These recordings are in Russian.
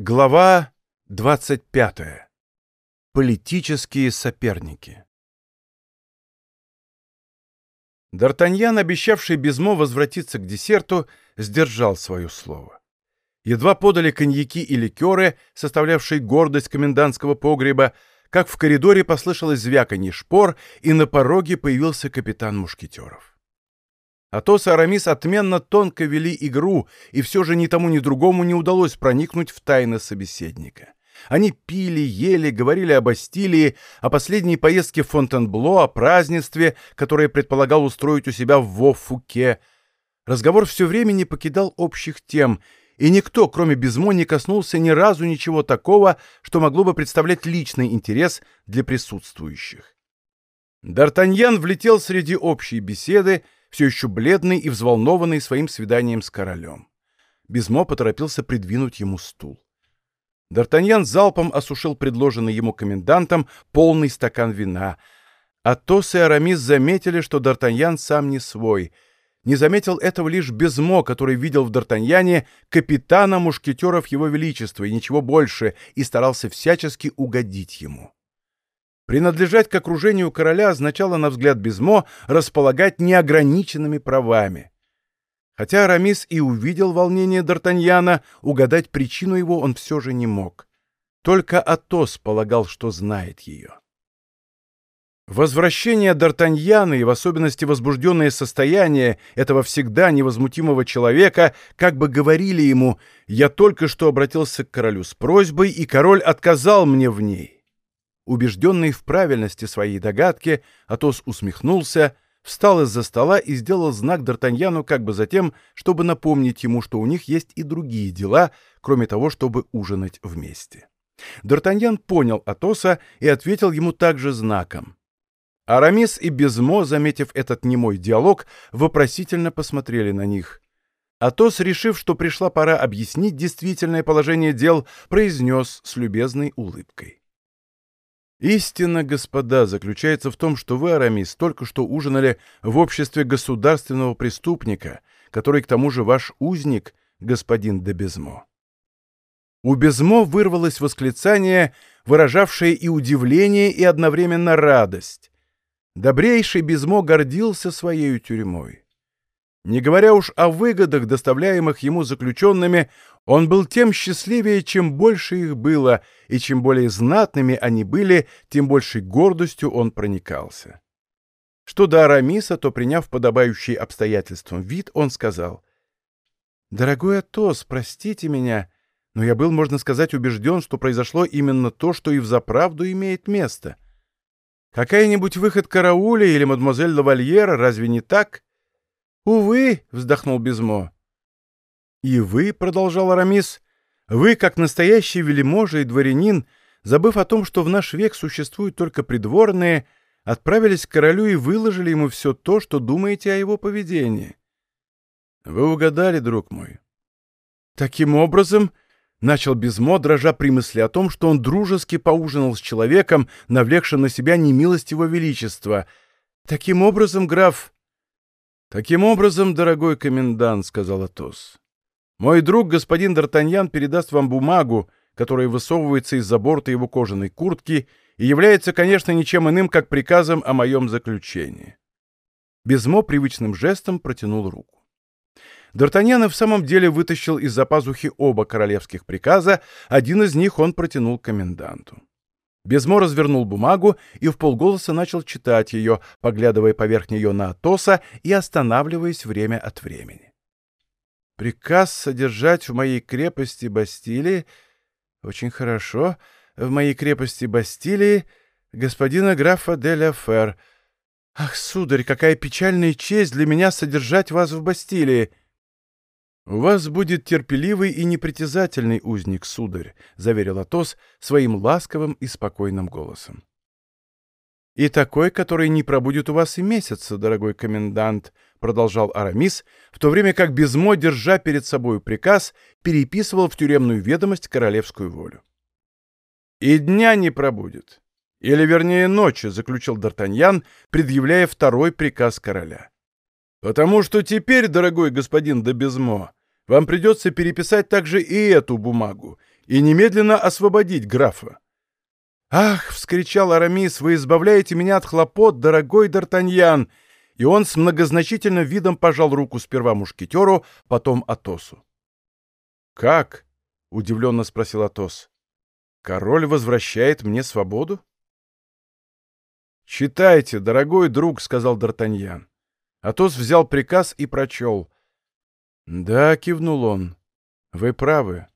Глава 25. Политические соперники. Д'Артаньян, обещавший Безмо возвратиться к десерту, сдержал свое слово. Едва подали коньяки и ликеры, составлявшие гордость комендантского погреба, как в коридоре послышалось звяканье шпор, и на пороге появился капитан мушкетеров. Атос и Арамис отменно тонко вели игру, и все же ни тому, ни другому не удалось проникнуть в тайны собеседника. Они пили, ели, говорили о Бастилии, о последней поездке в Фонтенбло, о празднестве, которое предполагал устроить у себя в Во-Фуке. Разговор все время не покидал общих тем, и никто, кроме Безмо, не коснулся ни разу ничего такого, что могло бы представлять личный интерес для присутствующих. Д'Артаньян влетел среди общей беседы, все еще бледный и взволнованный своим свиданием с королем. Безмо поторопился придвинуть ему стул. Д'Артаньян залпом осушил предложенный ему комендантом полный стакан вина. Атос и Арамис заметили, что Д'Артаньян сам не свой. Не заметил этого лишь Безмо, который видел в Д'Артаньяне капитана мушкетеров его величества и ничего больше, и старался всячески угодить ему. Принадлежать к окружению короля означало, на взгляд Безмо, располагать неограниченными правами. Хотя Арамис и увидел волнение Д'Артаньяна, угадать причину его он все же не мог. Только Атос полагал, что знает ее. Возвращение Д'Артаньяна и в особенности возбужденное состояние этого всегда невозмутимого человека как бы говорили ему «Я только что обратился к королю с просьбой, и король отказал мне в ней». Убежденный в правильности своей догадки, Атос усмехнулся, встал из-за стола и сделал знак Д'Артаньяну как бы затем, чтобы напомнить ему, что у них есть и другие дела, кроме того, чтобы ужинать вместе. Д'Артаньян понял Атоса и ответил ему также знаком. Арамис и Безмо, заметив этот немой диалог, вопросительно посмотрели на них. Атос, решив, что пришла пора объяснить действительное положение дел, произнес с любезной улыбкой. Истина, господа, заключается в том, что вы, Арамис, только что ужинали в обществе государственного преступника, который к тому же ваш узник, господин де Безмо. У Безмо вырвалось восклицание, выражавшее и удивление, и одновременно радость. Добрейший Безмо гордился своей тюрьмой. Не говоря уж о выгодах, доставляемых ему заключенными, он был тем счастливее, чем больше их было, и чем более знатными они были, тем большей гордостью он проникался. Что до Арамиса, то, приняв подобающий обстоятельствам вид, он сказал, «Дорогой Атос, простите меня, но я был, можно сказать, убежден, что произошло именно то, что и взаправду имеет место. Какая-нибудь выход карауля или мадемуазель Лавальера, разве не так?» «Увы», — вздохнул Безмо. «И вы», — продолжал Арамис, — «вы, как настоящий вельможа и дворянин, забыв о том, что в наш век существуют только придворные, отправились к королю и выложили ему все то, что думаете о его поведении». «Вы угадали, друг мой». «Таким образом...» — начал Безмо, дрожа при мысли о том, что он дружески поужинал с человеком, навлекшим на себя немилость его величества. «Таким образом, граф...» «Таким образом, дорогой комендант», — сказал Атос, — «мой друг, господин Д'Артаньян, передаст вам бумагу, которая высовывается из-за борта его кожаной куртки и является, конечно, ничем иным, как приказом о моем заключении». Безмо привычным жестом протянул руку. Д'Артаньян в самом деле вытащил из-за пазухи оба королевских приказа, один из них он протянул коменданту. Безмо развернул бумагу и в полголоса начал читать ее, поглядывая поверх нее на Атоса и останавливаясь время от времени. «Приказ содержать в моей крепости Бастилии... Очень хорошо. В моей крепости Бастилии господина графа де ля Фер. Ах, сударь, какая печальная честь для меня содержать вас в Бастилии!» «У вас будет терпеливый и непритязательный узник, сударь», — заверил Атос своим ласковым и спокойным голосом. «И такой, который не пробудет у вас и месяца, дорогой комендант», — продолжал Арамис, в то время как Безмо, держа перед собой приказ, переписывал в тюремную ведомость королевскую волю. «И дня не пробудет. Или, вернее, ночи», — заключил Д'Артаньян, предъявляя второй приказ короля. «Потому что теперь, дорогой господин де Безмо, вам придется переписать также и эту бумагу, и немедленно освободить графа. «Ах!» — вскричал Арамис, — «вы избавляете меня от хлопот, дорогой Д'Артаньян!» И он с многозначительным видом пожал руку сперва мушкетеру, потом Атосу. «Как?» — удивленно спросил Атос. «Король возвращает мне свободу?» «Читайте, дорогой друг», — сказал Д'Артаньян. Атос взял приказ и прочел. «Да», — кивнул он, — «вы правы».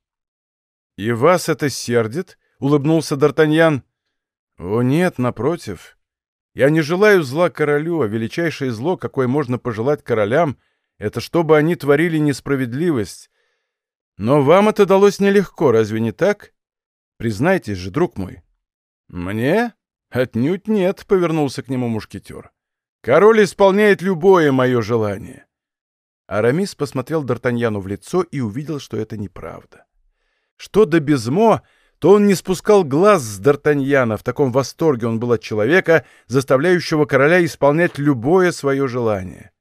«И вас это сердит?» — улыбнулся Д'Артаньян. «О нет, напротив. Я не желаю зла королю, а величайшее зло, какое можно пожелать королям, это чтобы они творили несправедливость. Но вам это далось нелегко, разве не так? Признайтесь же, друг мой». «Мне? Отнюдь нет», — повернулся к нему мушкетер. «Король исполняет любое мое желание». Арамис посмотрел Д'Артаньяну в лицо и увидел, что это неправда. Что до Безмо, то он не спускал глаз с Д'Артаньяна, в таком восторге он был от человека, заставляющего короля исполнять любое свое желание.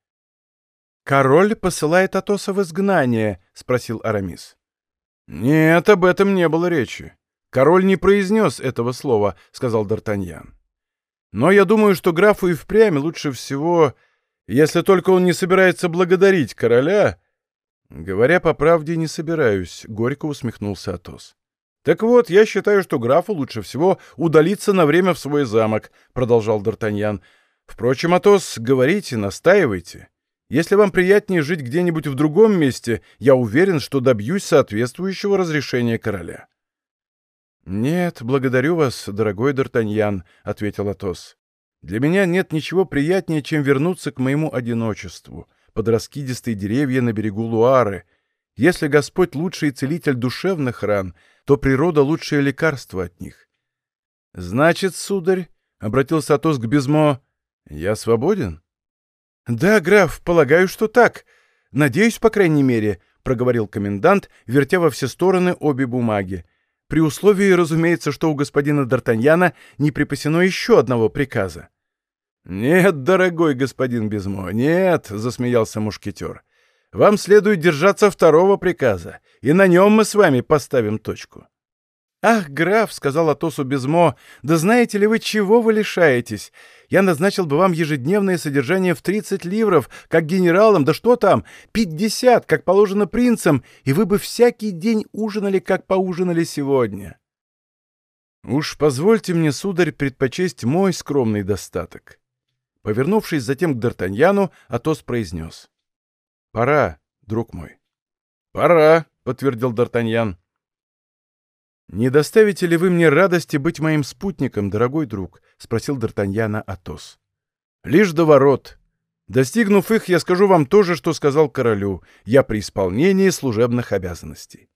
«Король посылает Атоса в изгнание?» — спросил Арамис. «Нет, об этом не было речи. Король не произнес этого слова», — сказал Д'Артаньян. «Но я думаю, что графу и впрямь лучше всего, если только он не собирается благодарить короля, «Говоря по правде, не собираюсь», — горько усмехнулся Атос. «Так вот, я считаю, что графу лучше всего удалиться на время в свой замок», — продолжал Д'Артаньян. «Впрочем, Атос, говорите, настаивайте. Если вам приятнее жить где-нибудь в другом месте, я уверен, что добьюсь соответствующего разрешения короля». «Нет, благодарю вас, дорогой Д'Артаньян», — ответил Атос. «Для меня нет ничего приятнее, чем вернуться к моему одиночеству» под раскидистые деревья на берегу Луары. Если Господь лучший целитель душевных ран, то природа лучшее лекарство от них. — Значит, сударь, — обратился Атос к Безмо, — я свободен? — Да, граф, полагаю, что так. Надеюсь, по крайней мере, — проговорил комендант, вертя во все стороны обе бумаги. При условии, разумеется, что у господина Д'Артаньяна не припасено еще одного приказа. «Нет, дорогой господин Безмо, нет», — засмеялся мушкетер. «Вам следует держаться второго приказа, и на нем мы с вами поставим точку». «Ах, граф», — сказал Атосу Безмо, — «да знаете ли вы, чего вы лишаетесь? Я назначил бы вам ежедневное содержание в 30 ливров, как генералам, да что там, 50, как положено принцам, и вы бы всякий день ужинали, как поужинали сегодня». «Уж позвольте мне, сударь, предпочесть мой скромный достаток. Повернувшись затем к Д'Артаньяну, Атос произнес. «Пора, друг мой». «Пора», — подтвердил Д'Артаньян. «Не доставите ли вы мне радости быть моим спутником, дорогой друг?» — спросил Д'Артаньяна Атос. «Лишь до ворот. Достигнув их, я скажу вам то же, что сказал королю. Я при исполнении служебных обязанностей».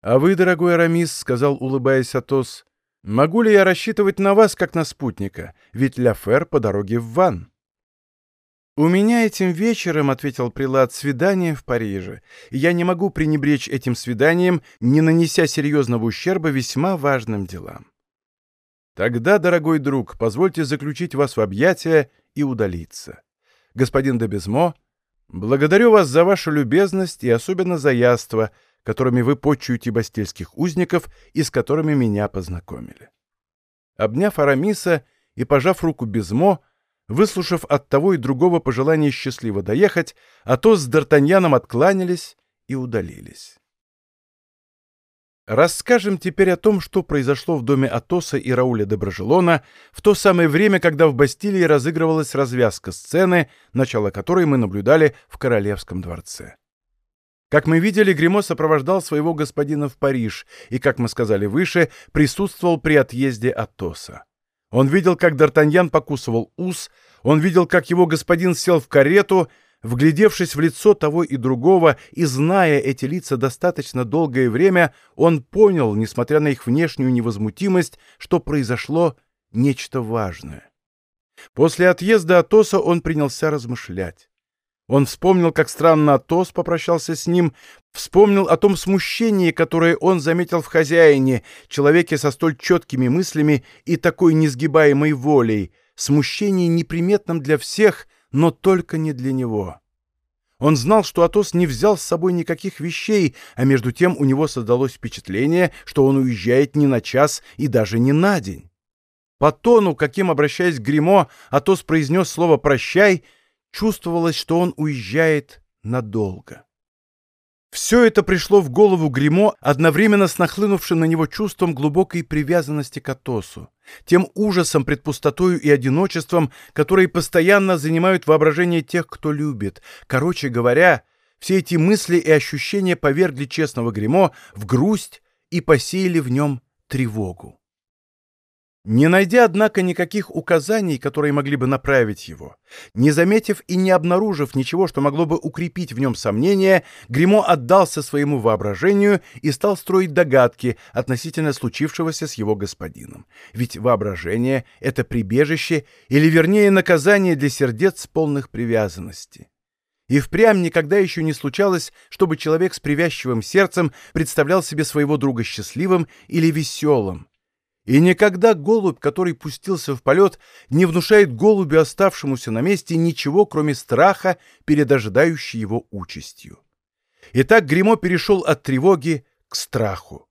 «А вы, дорогой Арамис, — сказал, улыбаясь Атос, Могу ли я рассчитывать на вас, как на спутника? Ведь Ляфер по дороге в Ван. «У меня этим вечером, — ответил Прилад, — свидание в Париже, я не могу пренебречь этим свиданием, не нанеся серьезного ущерба весьма важным делам. Тогда, дорогой друг, позвольте заключить вас в объятия и удалиться. Господин де Безмо, благодарю вас за вашу любезность и особенно за яство, которыми вы почуете бастильских узников и с которыми меня познакомили. Обняв Арамиса и пожав руку Безмо, выслушав от того и другого пожелание счастливо доехать, а то с Д'Артаньяном откланялись и удалились. Расскажем теперь о том, что произошло в доме Атоса и Рауля де Брожелона в то самое время, когда в Бастилии разыгрывалась развязка сцены, начало которой мы наблюдали в Королевском дворце. Как мы видели, Гремо сопровождал своего господина в Париж и, как мы сказали выше, присутствовал при отъезде Атоса. Он видел, как Д'Артаньян покусывал ус, он видел, как его господин сел в карету, вглядевшись в лицо того и другого и зная эти лица достаточно долгое время, он понял, несмотря на их внешнюю невозмутимость, что произошло нечто важное. После отъезда Атоса он принялся размышлять. Он вспомнил, как странно Атос попрощался с ним, вспомнил о том смущении, которое он заметил в хозяине, человеке со столь четкими мыслями и такой несгибаемой волей, смущении неприметном для всех, но только не для него. Он знал, что Атос не взял с собой никаких вещей, а между тем у него создалось впечатление, что он уезжает не на час и даже не на день. По тону, каким, обращаясь к Гримо, Атос произнес слово «прощай», чувствовалось, что он уезжает надолго. Все это пришло в голову Гримо одновременно с нахлынувшим на него чувством глубокой привязанности к Атосу, тем ужасом пред пустотою и одиночеством, которые постоянно занимают воображение тех, кто любит. Короче говоря, все эти мысли и ощущения повергли честного Гримо в грусть и посеяли в нем тревогу. Не найдя, однако, никаких указаний, которые могли бы направить его, не заметив и не обнаружив ничего, что могло бы укрепить в нем сомнения, Гримо отдался своему воображению и стал строить догадки относительно случившегося с его господином. Ведь воображение — это прибежище, или, вернее, наказание для сердец полных привязанности. И впрямь никогда еще не случалось, чтобы человек с привязчивым сердцем представлял себе своего друга счастливым или веселым. И никогда голубь, который пустился в полет, не внушает голубю, оставшемуся на месте, ничего, кроме страха перед ожидающей его участью. Итак, Гримо перешел от тревоги к страху.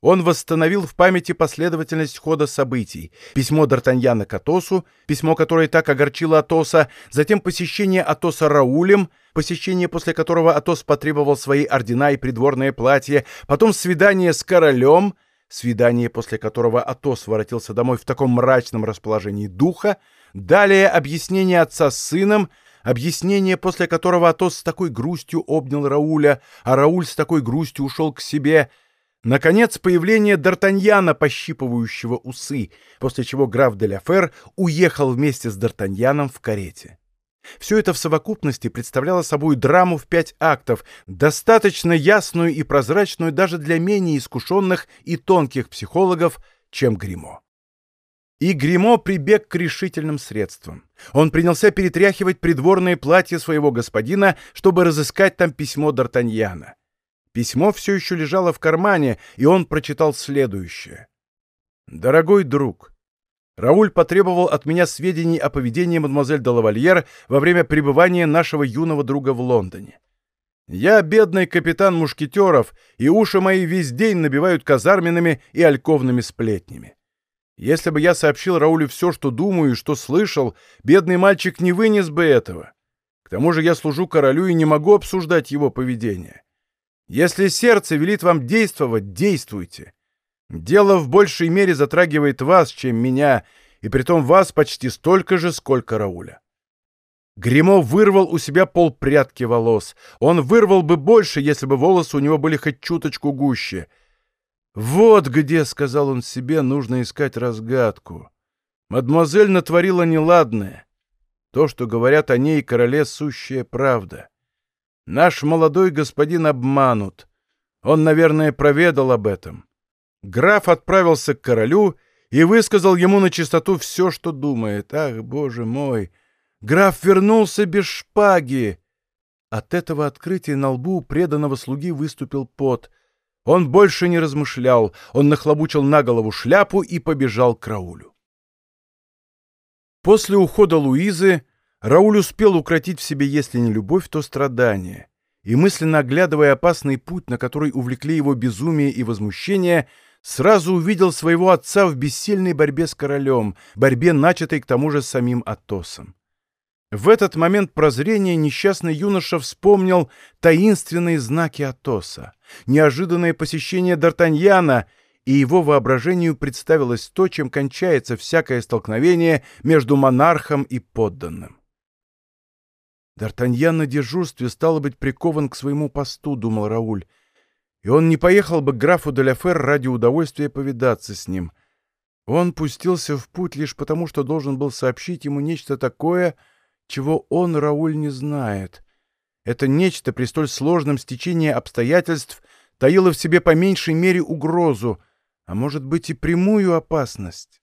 Он восстановил в памяти последовательность хода событий. Письмо Д'Артаньяна к Атосу, письмо, которое так огорчило Атоса, затем посещение Атоса Раулем, посещение, после которого Атос потребовал свои ордена и придворное платье, потом свидание с королем — свидание, после которого Атос воротился домой в таком мрачном расположении духа, далее объяснение отца с сыном, объяснение, после которого Атос с такой грустью обнял Рауля, а Рауль с такой грустью ушел к себе, наконец, появление Д'Артаньяна, пощипывающего усы, после чего граф де Ляфер уехал вместе с Д'Артаньяном в карете. Все это в совокупности представляло собой драму в пять актов, достаточно ясную и прозрачную даже для менее искушенных и тонких психологов, чем Гримо. И Гримо прибег к решительным средствам. Он принялся перетряхивать придворное платье своего господина, чтобы разыскать там письмо Д'Артаньяна. Письмо все еще лежало в кармане, и он прочитал следующее. «Дорогой друг, Рауль потребовал от меня сведений о поведении мадемуазель де лавальер во время пребывания нашего юного друга в Лондоне. Я бедный капитан мушкетеров, и уши мои весь день набивают казарменными и альковными сплетнями. Если бы я сообщил Раулю все, что думаю и что слышал, бедный мальчик не вынес бы этого. К тому же я служу королю и не могу обсуждать его поведение. Если сердце велит вам действовать, действуйте. Дело в большей мере затрагивает вас, чем меня, и притом вас почти столько же, сколько Рауля. Гримо вырвал у себя полпрядки волос. Он вырвал бы больше, если бы волосы у него были хоть чуточку гуще. «Вот где, — сказал он себе, — нужно искать разгадку. Мадемуазель натворила неладное. То, что говорят о ней, короле, сущая правда. Наш молодой господин обманут. Он, наверное, проведал об этом. Граф отправился к королю и высказал ему на чистоту все, что думает. Ах, боже мой! Граф вернулся без шпаги! От этого открытия на лбу преданного слуги выступил пот. Он больше не размышлял, он нахлобучил на голову шляпу и побежал к Раулю. После ухода Луизы Рауль успел укротить в себе, если не любовь, то страдание, и мысленно оглядывая опасный путь, на который увлекли его безумие и возмущение, сразу увидел своего отца в бессильной борьбе с королем, борьбе, начатой к тому же самим Атосом. В этот момент прозрения несчастный юноша вспомнил таинственные знаки Атоса, неожиданное посещение Д'Артаньяна, и его воображению представилось то, чем кончается всякое столкновение между монархом и подданным. Д'Артаньян на дежурстве стало быть прикован к своему посту, думал Рауль, и он не поехал бы к графу Деляфер ради удовольствия повидаться с ним. Он пустился в путь лишь потому, что должен был сообщить ему нечто такое, чего он, Рауль, не знает. Это нечто при столь сложном стечении обстоятельств таило в себе по меньшей мере угрозу, а может быть и прямую опасность.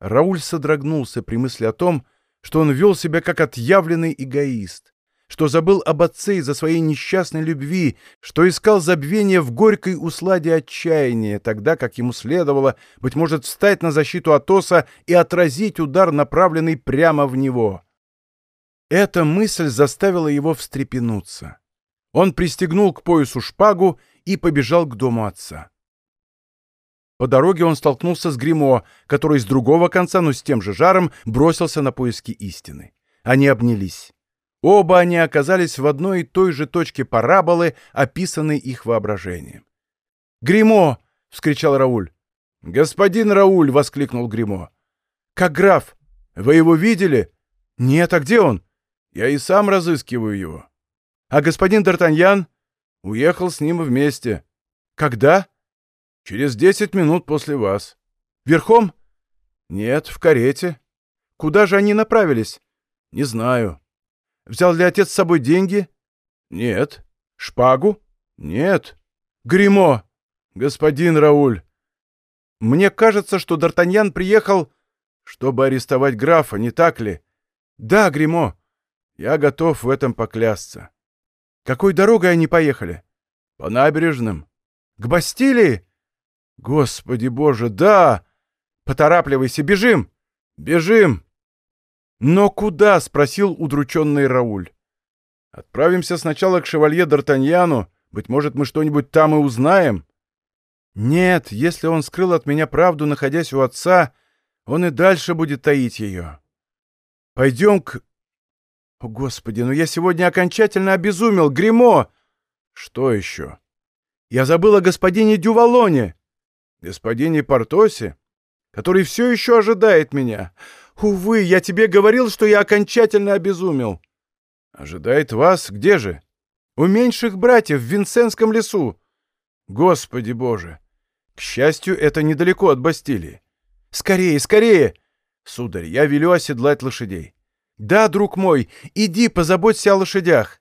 Рауль содрогнулся при мысли о том, что он вел себя как отъявленный эгоист что забыл об отце из-за своей несчастной любви, что искал забвения в горькой усладе отчаяния, тогда как ему следовало, быть может, встать на защиту Атоса и отразить удар, направленный прямо в него. Эта мысль заставила его встрепенуться. Он пристегнул к поясу шпагу и побежал к дому отца. По дороге он столкнулся с Гримо, который с другого конца, но с тем же жаром, бросился на поиски истины. Они обнялись. Оба они оказались в одной и той же точке параболы, описанной их воображением. «Гримо!» — вскричал Рауль. «Господин Рауль!» — воскликнул Гримо. «Как граф? Вы его видели?» «Нет, а где он?» «Я и сам разыскиваю его». «А господин Д'Артаньян?» «Уехал с ним вместе». «Когда?» «Через десять минут после вас». «Верхом?» «Нет, в карете». «Куда же они направились?» «Не знаю». «Взял ли отец с собой деньги?» «Нет». «Шпагу?» «Нет». «Гримо!» «Господин Рауль!» «Мне кажется, что Д'Артаньян приехал, чтобы арестовать графа, не так ли?» «Да, Гримо. Я готов в этом поклясться». «Какой дорогой они поехали?» «По набережным». «К Бастилии?» «Господи боже, да! Поторапливайся, бежим! Бежим!» «Но куда?» — спросил удрученный Рауль. «Отправимся сначала к шевалье Д'Артаньяну. Быть может, мы что-нибудь там и узнаем». «Нет, если он скрыл от меня правду, находясь у отца, он и дальше будет таить ее. Пойдем к...» «О, Господи, ну я сегодня окончательно обезумел! Гримо!» «Что еще?» «Я забыл о господине Дювалоне!» «Господине Портосе, который все еще ожидает меня. Увы, я тебе говорил, что я окончательно обезумел!» «Ожидает вас? Где же?» «У меньших братьев в Винсенском лесу!» «Господи Боже! К счастью, это недалеко от Бастилии. Скорее, скорее! Сударь, я велю оседлать лошадей. Да, друг мой, иди позаботься о лошадях.